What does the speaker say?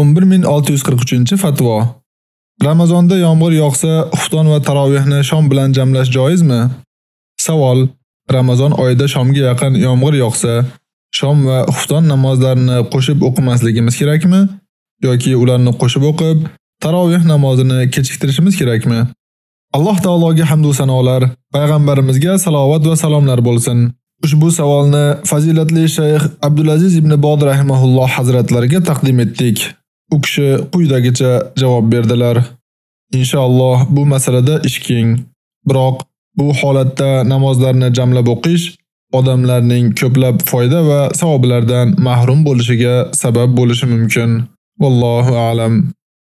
11643-fatvo. Ramazonda yomg'ir yog'sa, xufton va tarovihni shom bilan jamlash joizmi? Savol: Ramazon oyida shomga yaqin yomg'ir yog'sa, shom va xufton namozlarini qo'shib o'qimasligimiz kerakmi? yoki ularni qo'shib o'qib, tarovih namozini kechiktirishimiz kerakmi? Alloh taologa hamd va sanolar, payg'ambarimizga salovat va salomlar bo'lsin. Ushbu savolni fazilatli shayx Abdulaziz ibn Bod rahimahulloh hazratlariga taqdim etdik. U kishi quyidagicha javob berdilar. Inshaalloh bu masalada ish keng. Biroq bu holatda namozlarni jamlab o'qish odamlarning ko'plab foyda va savoblardan mahrum bo'lishiga sabab bo'lishi mumkin. Vallohu a'lam.